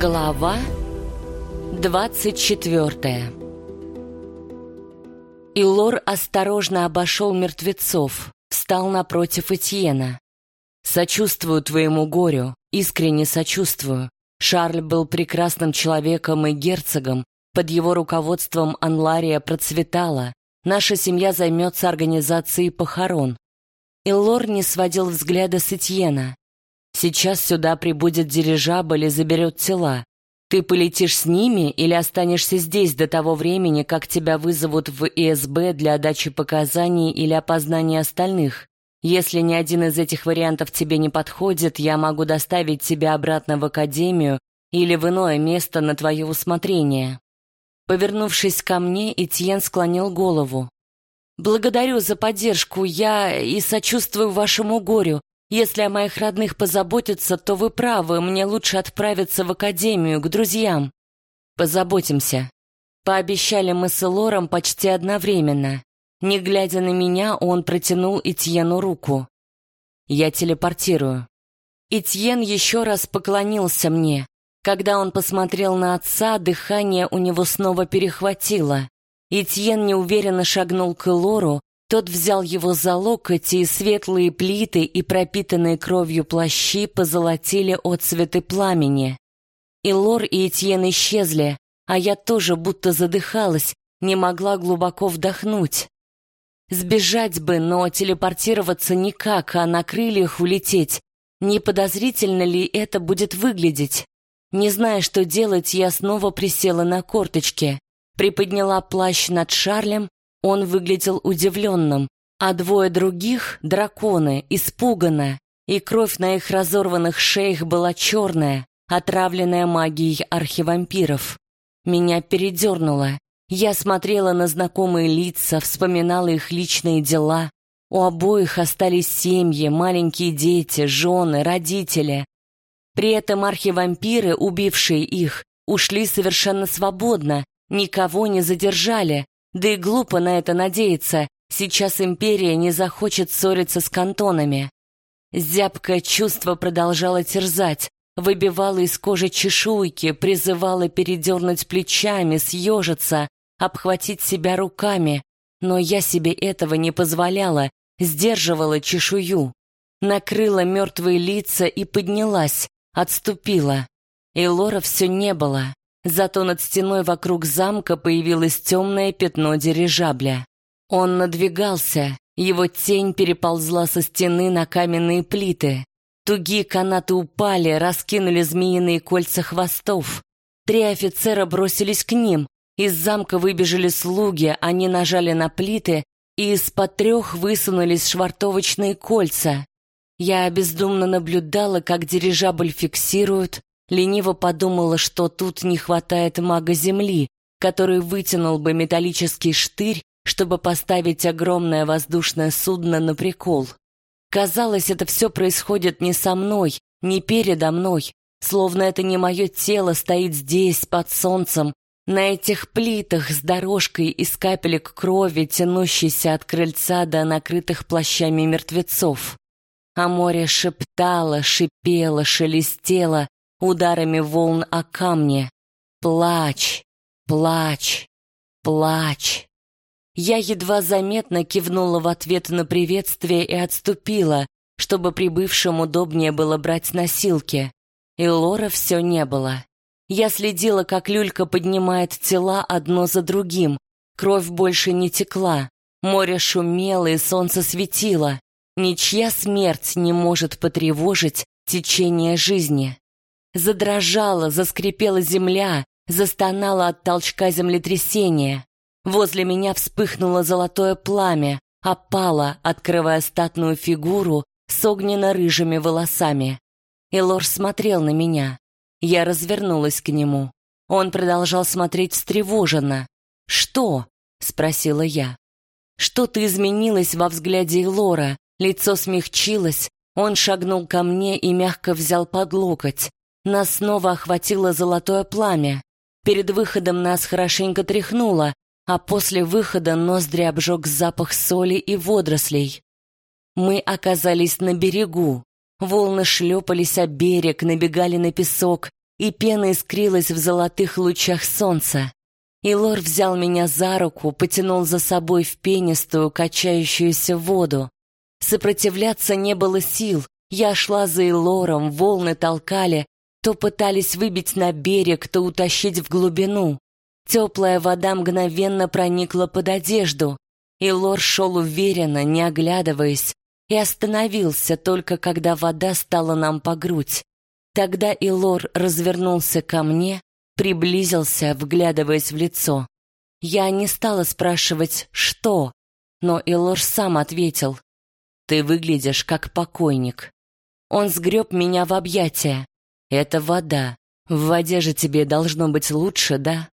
Глава 24 Илор осторожно обошел мертвецов, встал напротив Этьена. «Сочувствую твоему горю, искренне сочувствую. Шарль был прекрасным человеком и герцогом, под его руководством Анлария процветала. Наша семья займется организацией похорон». Илор не сводил взгляда с Этьена. Сейчас сюда прибудет дирижабль и заберет тела. Ты полетишь с ними или останешься здесь до того времени, как тебя вызовут в ИСБ для дачи показаний или опознания остальных? Если ни один из этих вариантов тебе не подходит, я могу доставить тебя обратно в академию или в иное место на твое усмотрение». Повернувшись ко мне, Этьен склонил голову. «Благодарю за поддержку, я и сочувствую вашему горю. Если о моих родных позаботиться, то вы правы, мне лучше отправиться в академию, к друзьям. Позаботимся. Пообещали мы с Элором почти одновременно. Не глядя на меня, он протянул Этьену руку. Я телепортирую. Этьен еще раз поклонился мне. Когда он посмотрел на отца, дыхание у него снова перехватило. Этьен неуверенно шагнул к Элору, тот взял его за локоть, и светлые плиты и пропитанные кровью плащи позолотили отцветы пламени. И Лор, и Этьен исчезли, а я тоже будто задыхалась, не могла глубоко вдохнуть. Сбежать бы, но телепортироваться никак, а на крыльях улететь. Не подозрительно ли это будет выглядеть? Не зная, что делать, я снова присела на корточки, приподняла плащ над Шарлем он выглядел удивленным, а двое других, драконы, испуганно, и кровь на их разорванных шеях была черная, отравленная магией архивампиров. Меня передернуло. Я смотрела на знакомые лица, вспоминала их личные дела. У обоих остались семьи, маленькие дети, жены, родители. При этом архивампиры, убившие их, ушли совершенно свободно, никого не задержали, да и глупо на это надеяться, сейчас империя не захочет ссориться с кантонами. Зябкое чувство продолжало терзать, выбивало из кожи чешуйки, призывало передернуть плечами, съежиться, обхватить себя руками. Но я себе этого не позволяла, сдерживала чешую. Накрыла мертвые лица и поднялась, отступила. И Лора все не было. Зато над стеной вокруг замка появилось темное пятно дирижабля. Он надвигался, его тень переползла со стены на каменные плиты. Тугие канаты упали, раскинули змеиные кольца хвостов. Три офицера бросились к ним. Из замка выбежали слуги, они нажали на плиты, и из-под трех высунулись швартовочные кольца. Я бездумно наблюдала, как дирижабль фиксируют, Лениво подумала, что тут не хватает мага Земли, который вытянул бы металлический штырь, чтобы поставить огромное воздушное судно на прикол. Казалось, это все происходит не со мной, не передо мной, словно это не мое тело стоит здесь, под солнцем, на этих плитах с дорожкой из капелек крови, тянущейся от крыльца до накрытых плащами мертвецов. А море шептало, шипело, шелестело, ударами волн о камни. Плач, плач, плач. Я едва заметно кивнула в ответ на приветствие и отступила, чтобы прибывшим удобнее было брать носилки. И Лора все не было. Я следила, как люлька поднимает тела одно за другим. Кровь больше не текла. Море шумело и солнце светило. Ничья смерть не может потревожить течение жизни. Задрожала, заскрипела земля, застонала от толчка землетрясения. Возле меня вспыхнуло золотое пламя, опало, открывая статную фигуру с огненно-рыжими волосами. Элор смотрел на меня. Я развернулась к нему. Он продолжал смотреть встревоженно. «Что?» — спросила я. Что-то изменилось во взгляде Элора, лицо смягчилось, он шагнул ко мне и мягко взял под локоть. Нас снова охватило золотое пламя. Перед выходом нас хорошенько тряхнуло, а после выхода ноздри обжег запах соли и водорослей. Мы оказались на берегу. Волны шлепались о берег, набегали на песок. и пена искрилась в золотых лучах солнца. Илор взял меня за руку, потянул за собой в пенистую, качающуюся воду. Сопротивляться не было сил. Я шла за Илором, волны толкали, то пытались выбить на берег, то утащить в глубину. Теплая вода мгновенно проникла под одежду. Илор шел уверенно, не оглядываясь, и остановился только когда вода стала нам по грудь. Тогда Илор развернулся ко мне, приблизился, вглядываясь в лицо. Я не стала спрашивать «что?», но Илор сам ответил «Ты выглядишь как покойник». Он сгреб меня в объятия. «Это вода. В воде же тебе должно быть лучше, да?»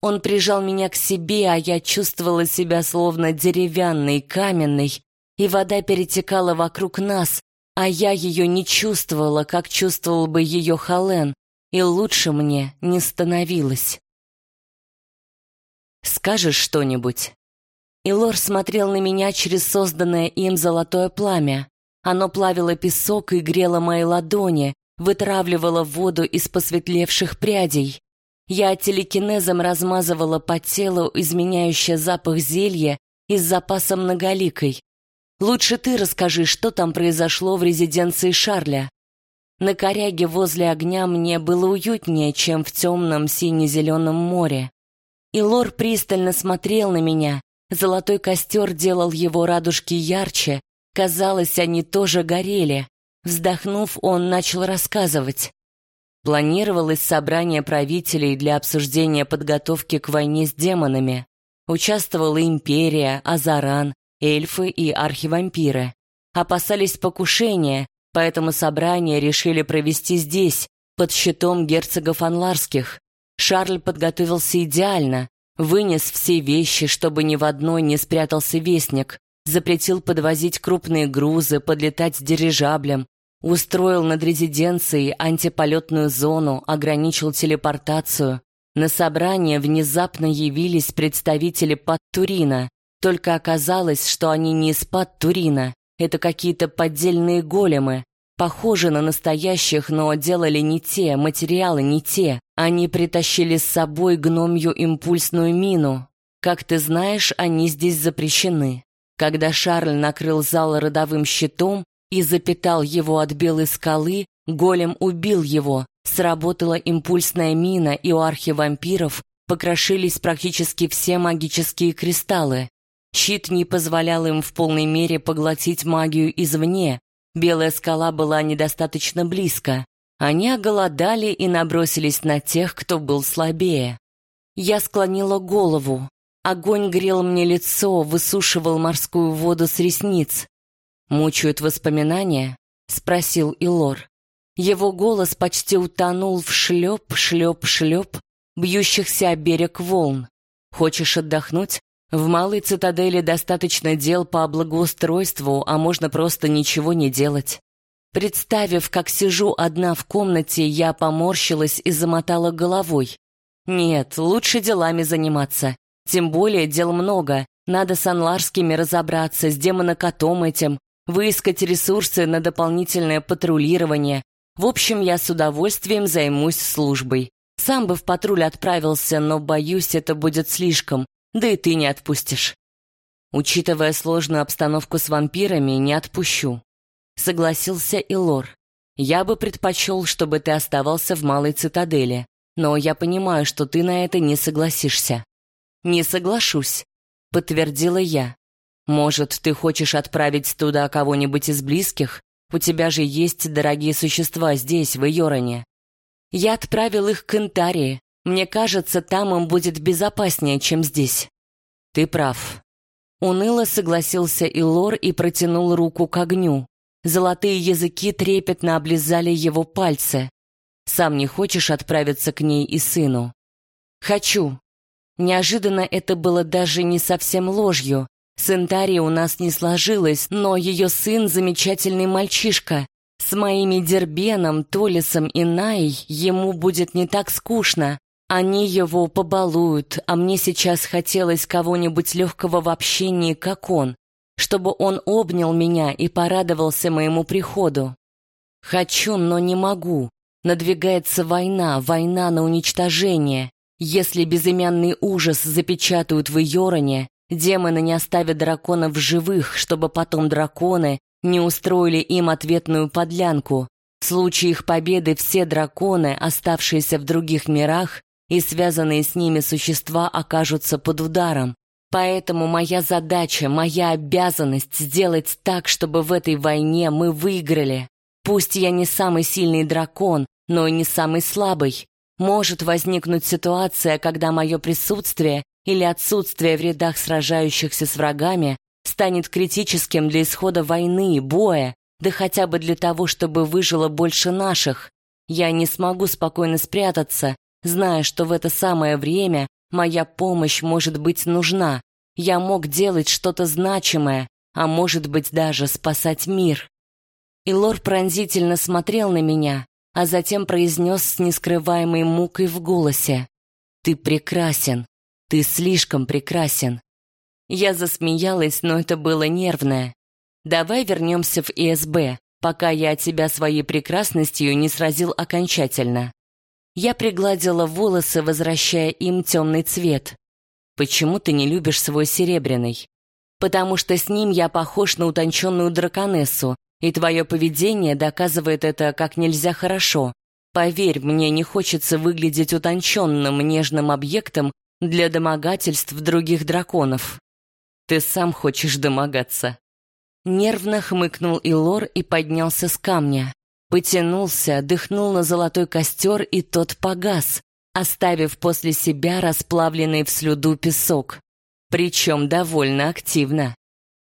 Он прижал меня к себе, а я чувствовала себя словно деревянной, каменной, и вода перетекала вокруг нас, а я ее не чувствовала, как чувствовал бы ее Хален, и лучше мне не становилось. «Скажешь что-нибудь?» Илор смотрел на меня через созданное им золотое пламя. Оно плавило песок и грело мои ладони, вытравливало воду из посветлевших прядей. Я телекинезом размазывала по телу изменяющий запах зелья из запаса многоликой. Лучше ты расскажи, что там произошло в резиденции Шарля. На коряге возле огня мне было уютнее, чем в темном сине-зеленом море. И Лор пристально смотрел на меня. Золотой костер делал его радужки ярче. Казалось, они тоже горели. Вздохнув, он начал рассказывать. Планировалось собрание правителей для обсуждения подготовки к войне с демонами. Участвовала империя, Азаран, эльфы и архивампиры. Опасались покушения, поэтому собрание решили провести здесь, под щитом герцогов Анларских. Шарль подготовился идеально, вынес все вещи, чтобы ни в одной не спрятался вестник, запретил подвозить крупные грузы, подлетать с дирижаблем, Устроил над резиденцией антиполетную зону, ограничил телепортацию. На собрание внезапно явились представители Паттурина. Только оказалось, что они не из Паттурина. Это какие-то поддельные големы. Похожи на настоящих, но делали не те, материалы не те. Они притащили с собой гномью импульсную мину. Как ты знаешь, они здесь запрещены. Когда Шарль накрыл зал родовым щитом, и запитал его от белой скалы, голем убил его, сработала импульсная мина, и у архивампиров покрошились практически все магические кристаллы. Щит не позволял им в полной мере поглотить магию извне, белая скала была недостаточно близко. Они оголодали и набросились на тех, кто был слабее. Я склонила голову. Огонь грел мне лицо, высушивал морскую воду с ресниц. «Мучают воспоминания?» — спросил Илор. Его голос почти утонул в шлеп, шлеп, шлеп, бьющихся о берег волн. «Хочешь отдохнуть? В малой цитадели достаточно дел по благоустройству, а можно просто ничего не делать». Представив, как сижу одна в комнате, я поморщилась и замотала головой. «Нет, лучше делами заниматься. Тем более дел много. Надо с анларскими разобраться, с демонокотом этим, выискать ресурсы на дополнительное патрулирование. В общем, я с удовольствием займусь службой. Сам бы в патруль отправился, но, боюсь, это будет слишком, да и ты не отпустишь. Учитывая сложную обстановку с вампирами, не отпущу. Согласился и Лор. Я бы предпочел, чтобы ты оставался в малой цитадели, но я понимаю, что ты на это не согласишься. Не соглашусь, подтвердила я. Может, ты хочешь отправить туда кого-нибудь из близких? У тебя же есть дорогие существа здесь, в Йороне. Я отправил их к Интарии. Мне кажется, там им будет безопаснее, чем здесь. Ты прав. Уныло согласился Илор и протянул руку к огню. Золотые языки трепетно облизали его пальцы. Сам не хочешь отправиться к ней и сыну? Хочу. Неожиданно это было даже не совсем ложью. С Интарией у нас не сложилось, но ее сын замечательный мальчишка. С моими Дербеном, Толисом и Наей ему будет не так скучно. Они его побалуют, а мне сейчас хотелось кого-нибудь легкого в общении, как он, чтобы он обнял меня и порадовался моему приходу. Хочу, но не могу. Надвигается война, война на уничтожение. Если безымянный ужас запечатают в Йороне, демоны не оставят драконов в живых, чтобы потом драконы не устроили им ответную подлянку. В случае их победы все драконы, оставшиеся в других мирах, и связанные с ними существа окажутся под ударом. Поэтому моя задача, моя обязанность сделать так, чтобы в этой войне мы выиграли. Пусть я не самый сильный дракон, но и не самый слабый. Может возникнуть ситуация, когда мое присутствие или отсутствие в рядах сражающихся с врагами станет критическим для исхода войны, боя, да хотя бы для того, чтобы выжило больше наших. Я не смогу спокойно спрятаться, зная, что в это самое время моя помощь может быть нужна. Я мог делать что-то значимое, а может быть даже спасать мир. И Лор пронзительно смотрел на меня, а затем произнес с нескрываемой мукой в голосе. «Ты прекрасен. Ты слишком прекрасен». Я засмеялась, но это было нервное. «Давай вернемся в ИСБ, пока я тебя своей прекрасностью не сразил окончательно». Я пригладила волосы, возвращая им темный цвет. «Почему ты не любишь свой серебряный?» «Потому что с ним я похож на утонченную драконессу, и твое поведение доказывает это как нельзя хорошо. Поверь, мне не хочется выглядеть утонченным, нежным объектом для домогательств других драконов. Ты сам хочешь домогаться». Нервно хмыкнул Илор и поднялся с камня. Потянулся, дыхнул на золотой костер, и тот погас, оставив после себя расплавленный в слюду песок. Причем довольно активно.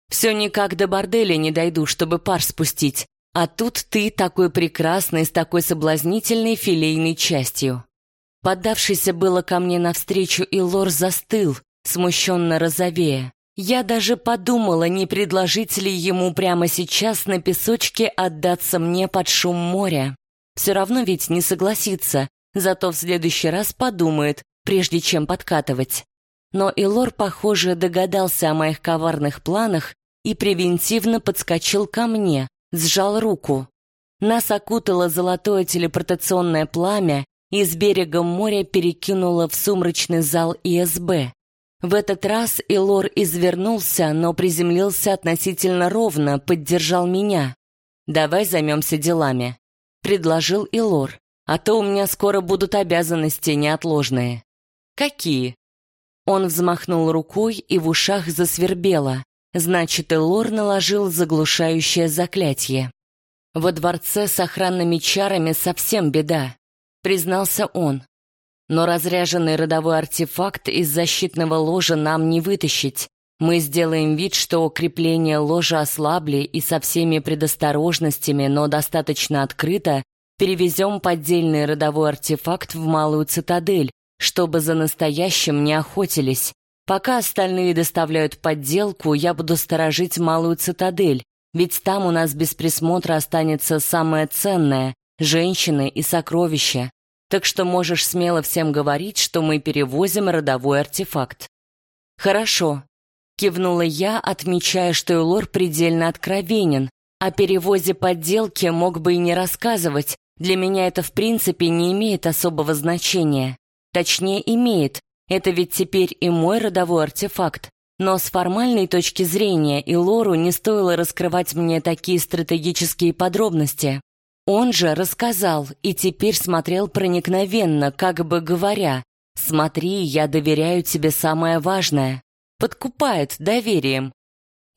Все никак до борделя не дойду, чтобы пар спустить, а тут ты такой прекрасный, с такой соблазнительной филейной частью. Поддавшийся было ко мне навстречу, и Лор застыл, смущенно розовея. Я даже подумала, не предложить ли ему прямо сейчас на песочке отдаться мне под шум моря. Все равно ведь не согласится, зато в следующий раз подумает, прежде чем подкатывать. Но Илор, похоже, догадался о моих коварных планах и превентивно подскочил ко мне, сжал руку. Нас окутало золотое телепортационное пламя и с берега моря перекинуло в сумрачный зал ИСБ. В этот раз Илор извернулся, но приземлился относительно ровно, поддержал меня. «Давай займемся делами», — предложил Илор, «а то у меня скоро будут обязанности неотложные». «Какие?» Он взмахнул рукой, и в ушах засвербело. Значит, Илор наложил заглушающее заклятие. «Во дворце с охранными чарами совсем беда», — признался он. Но разряженный родовой артефакт из защитного ложа нам не вытащить. Мы сделаем вид, что укрепления ложа ослабли и со всеми предосторожностями, но достаточно открыто, перевезем поддельный родовой артефакт в малую цитадель, чтобы за настоящим не охотились. Пока остальные доставляют подделку, я буду сторожить малую цитадель, ведь там у нас без присмотра останется самое ценное — женщины и сокровища так что можешь смело всем говорить, что мы перевозим родовой артефакт». «Хорошо», — кивнула я, отмечая, что Элор предельно откровенен. О перевозе подделки мог бы и не рассказывать, для меня это в принципе не имеет особого значения. Точнее, имеет, это ведь теперь и мой родовой артефакт. Но с формальной точки зрения и Лору не стоило раскрывать мне такие стратегические подробности. Он же рассказал и теперь смотрел проникновенно, как бы говоря, «Смотри, я доверяю тебе самое важное». Подкупает доверием.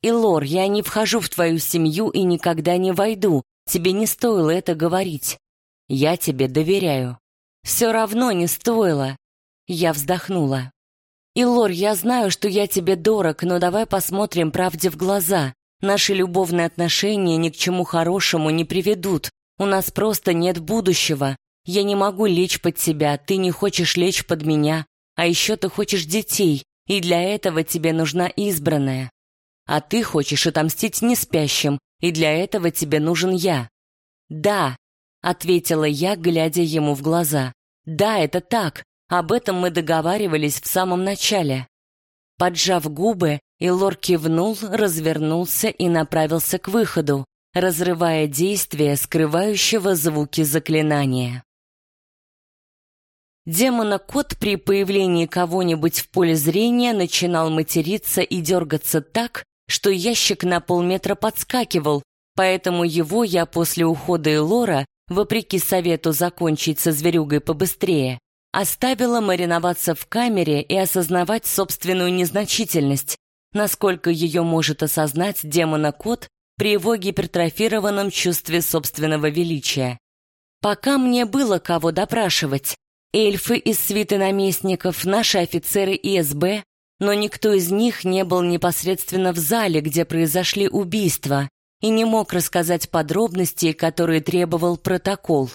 И, Лор, я не вхожу в твою семью и никогда не войду. Тебе не стоило это говорить. Я тебе доверяю. Все равно не стоило. Я вздохнула. И, Лор, я знаю, что я тебе дорог, но давай посмотрим правде в глаза. Наши любовные отношения ни к чему хорошему не приведут. У нас просто нет будущего. Я не могу лечь под тебя, ты не хочешь лечь под меня. А еще ты хочешь детей, и для этого тебе нужна избранная. А ты хочешь отомстить неспящим, и для этого тебе нужен я. Да, ответила я, глядя ему в глаза. Да, это так. Об этом мы договаривались в самом начале. Поджав губы, Илор кивнул, развернулся и направился к выходу. Разрывая действие, скрывающего звуки заклинания. Демона-кот при появлении кого-нибудь в поле зрения начинал материться и дергаться так, что ящик на полметра подскакивал, поэтому его я после ухода Элора, вопреки совету закончить со зверюгой побыстрее, оставила мариноваться в камере и осознавать собственную незначительность, насколько ее может осознать демона-кот при его гипертрофированном чувстве собственного величия. Пока мне было кого допрашивать, эльфы из свиты наместников, наши офицеры ИСБ, но никто из них не был непосредственно в зале, где произошли убийства, и не мог рассказать подробности, которые требовал протокол.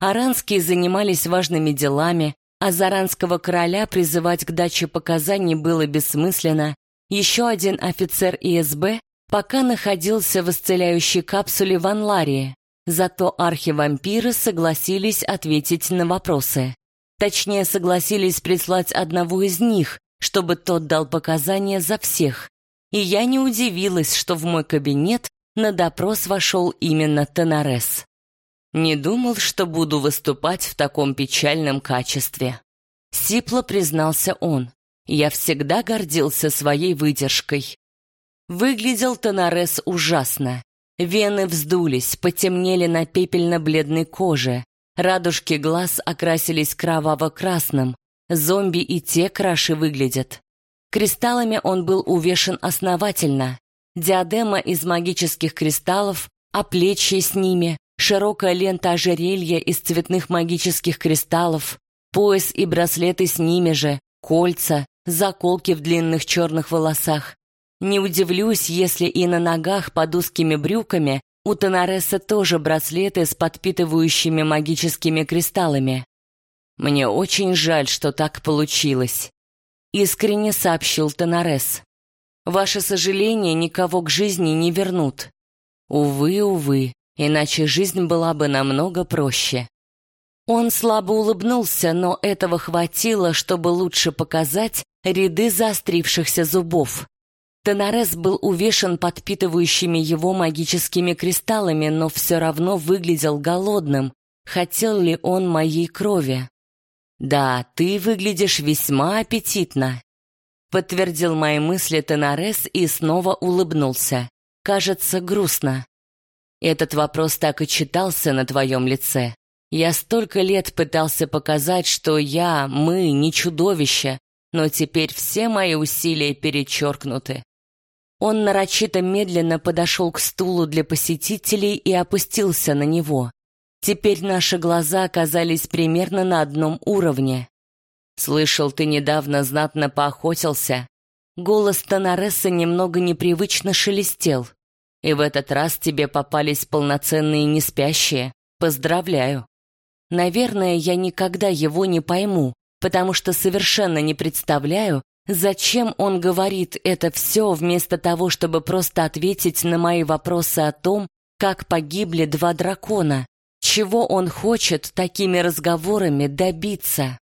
Аранские занимались важными делами, а заранского короля призывать к даче показаний было бессмысленно. Еще один офицер ИСБ пока находился в исцеляющей капсуле в Анларии, зато архивампиры согласились ответить на вопросы. Точнее, согласились прислать одного из них, чтобы тот дал показания за всех. И я не удивилась, что в мой кабинет на допрос вошел именно Тенарес. Не думал, что буду выступать в таком печальном качестве. Сипло признался он. Я всегда гордился своей выдержкой. Выглядел Тенарес ужасно. Вены вздулись, потемнели на пепельно-бледной коже, Радужки глаз окрасились кроваво-красным, зомби и те краше выглядят. Кристаллами он был увешан основательно. Диадема из магических кристаллов, а плечи с ними, широкая лента ожерелья из цветных магических кристаллов, пояс и браслеты с ними же, кольца, заколки в длинных черных волосах. Не удивлюсь, если и на ногах под узкими брюками у Тонареса тоже браслеты с подпитывающими магическими кристаллами. Мне очень жаль, что так получилось. Искренне сообщил Тонарес. Ваше сожаление никого к жизни не вернут. Увы, увы, иначе жизнь была бы намного проще. Он слабо улыбнулся, но этого хватило, чтобы лучше показать ряды заострившихся зубов. Тенарес был увешан подпитывающими его магическими кристаллами, но все равно выглядел голодным. Хотел ли он моей крови? «Да, ты выглядишь весьма аппетитно», — подтвердил мои мысли Тенарес и снова улыбнулся. «Кажется, грустно». Этот вопрос так и читался на твоем лице. Я столько лет пытался показать, что я, мы, не чудовище, но теперь все мои усилия перечеркнуты. Он нарочито медленно подошел к стулу для посетителей и опустился на него. Теперь наши глаза оказались примерно на одном уровне. «Слышал, ты недавно знатно поохотился». Голос Тонаресса немного непривычно шелестел. «И в этот раз тебе попались полноценные неспящие. Поздравляю». Наверное, я никогда его не пойму, потому что совершенно не представляю, Зачем он говорит это все вместо того, чтобы просто ответить на мои вопросы о том, как погибли два дракона? Чего он хочет такими разговорами добиться?